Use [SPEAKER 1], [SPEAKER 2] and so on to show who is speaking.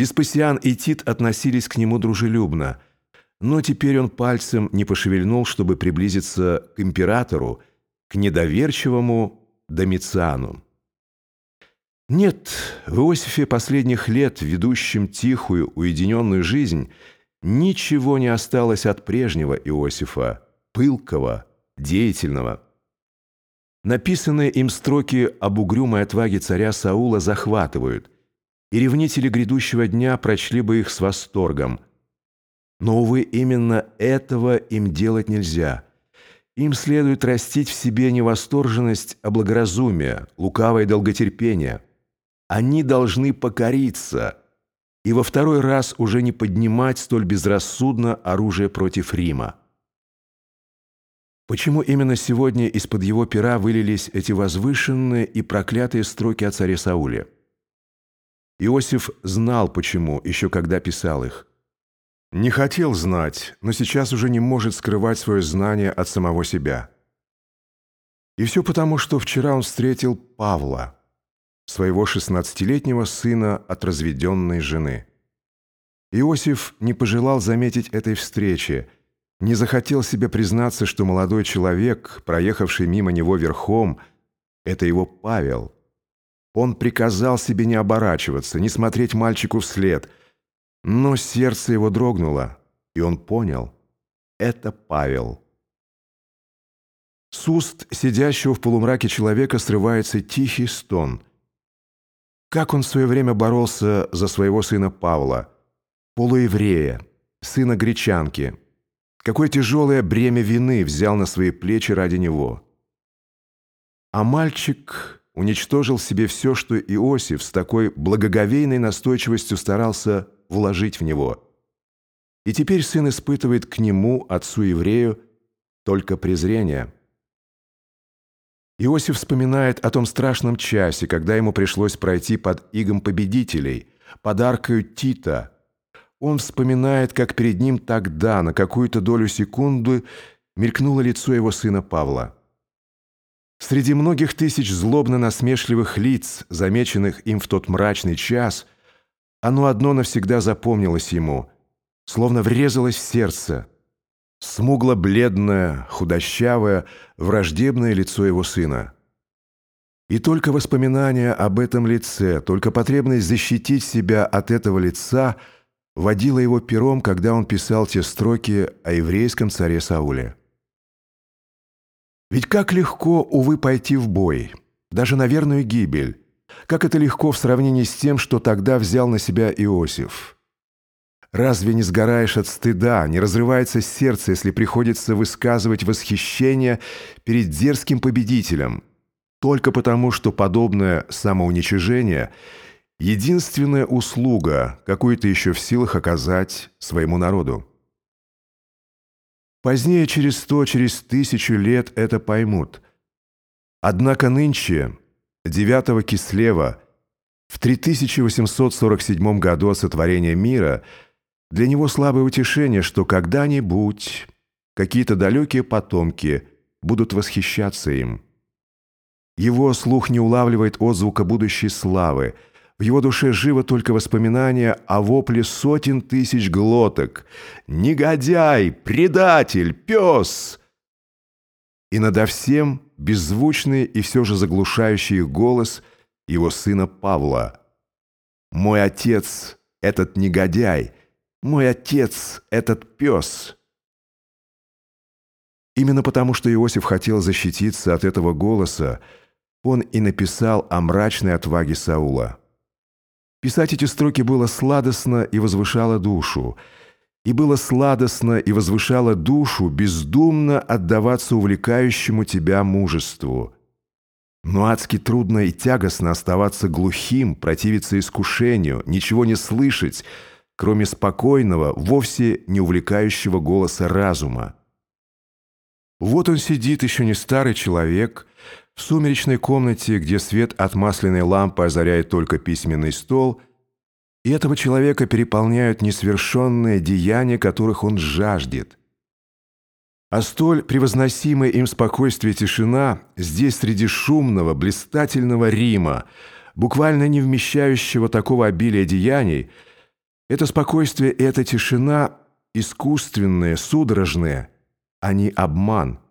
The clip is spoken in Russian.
[SPEAKER 1] Веспасиан и Тит относились к нему дружелюбно, но теперь он пальцем не пошевельнул, чтобы приблизиться к императору, к недоверчивому Домициану. Нет, в Иосифе последних лет, ведущем тихую, уединенную жизнь, ничего не осталось от прежнего Иосифа, пылкого, деятельного. Написанные им строки об угрюмой отваге царя Саула захватывают – и ревнители грядущего дня прочли бы их с восторгом. Но, увы, именно этого им делать нельзя. Им следует растить в себе не восторженность, а благоразумие, лукавое долготерпение. Они должны покориться и во второй раз уже не поднимать столь безрассудно оружие против Рима. Почему именно сегодня из-под его пера вылились эти возвышенные и проклятые строки о царе Сауле? Иосиф знал почему, еще когда писал их. Не хотел знать, но сейчас уже не может скрывать свое знание от самого себя. И все потому, что вчера он встретил Павла, своего шестнадцатилетнего сына от разведенной жены. Иосиф не пожелал заметить этой встречи, не захотел себе признаться, что молодой человек, проехавший мимо него верхом, это его Павел – он приказал себе не оборачиваться, не смотреть мальчику вслед. Но сердце его дрогнуло, и он понял — это Павел. С уст сидящего в полумраке человека срывается тихий стон. Как он в свое время боролся за своего сына Павла, полуеврея, сына гречанки. Какое тяжелое бремя вины взял на свои плечи ради него. А мальчик уничтожил себе все, что Иосиф с такой благоговейной настойчивостью старался вложить в него. И теперь сын испытывает к нему, отцу-еврею, только презрение. Иосиф вспоминает о том страшном часе, когда ему пришлось пройти под игом победителей, подаркою Тита. Он вспоминает, как перед ним тогда, на какую-то долю секунды, мелькнуло лицо его сына Павла. Среди многих тысяч злобно-насмешливых лиц, замеченных им в тот мрачный час, оно одно навсегда запомнилось ему, словно врезалось в сердце. Смугло-бледное, худощавое, враждебное лицо его сына. И только воспоминание об этом лице, только потребность защитить себя от этого лица водила его пером, когда он писал те строки о еврейском царе Сауле. Ведь как легко, увы, пойти в бой, даже на верную гибель. Как это легко в сравнении с тем, что тогда взял на себя Иосиф. Разве не сгораешь от стыда, не разрывается сердце, если приходится высказывать восхищение перед дерзким победителем, только потому, что подобное самоуничижение – единственная услуга, какую ты еще в силах оказать своему народу? Позднее, через сто, через тысячу лет это поймут. Однако нынче, 9 Кислева, в 3847 году от сотворения мира, для него слабое утешение, что когда-нибудь какие-то далекие потомки будут восхищаться им. Его слух не улавливает отзвука будущей славы – в его душе живо только воспоминание о вопле сотен тысяч глоток. «Негодяй! Предатель! Пес!» И надо всем беззвучный и все же заглушающий голос его сына Павла. «Мой отец — этот негодяй! Мой отец — этот пес!» Именно потому, что Иосиф хотел защититься от этого голоса, он и написал о мрачной отваге Саула. Писать эти строки было сладостно и возвышало душу. И было сладостно и возвышало душу бездумно отдаваться увлекающему тебя мужеству. Но адски трудно и тягостно оставаться глухим, противиться искушению, ничего не слышать, кроме спокойного, вовсе не увлекающего голоса разума. Вот он сидит, еще не старый человек, в сумеречной комнате, где свет от масляной лампы озаряет только письменный стол, и этого человека переполняют несвершенные деяния, которых он жаждет. А столь превозносимое им спокойствие тишина здесь среди шумного, блистательного Рима, буквально не вмещающего такого обилия деяний, Это спокойствие и эта тишина искусственные, судорожные, они обман –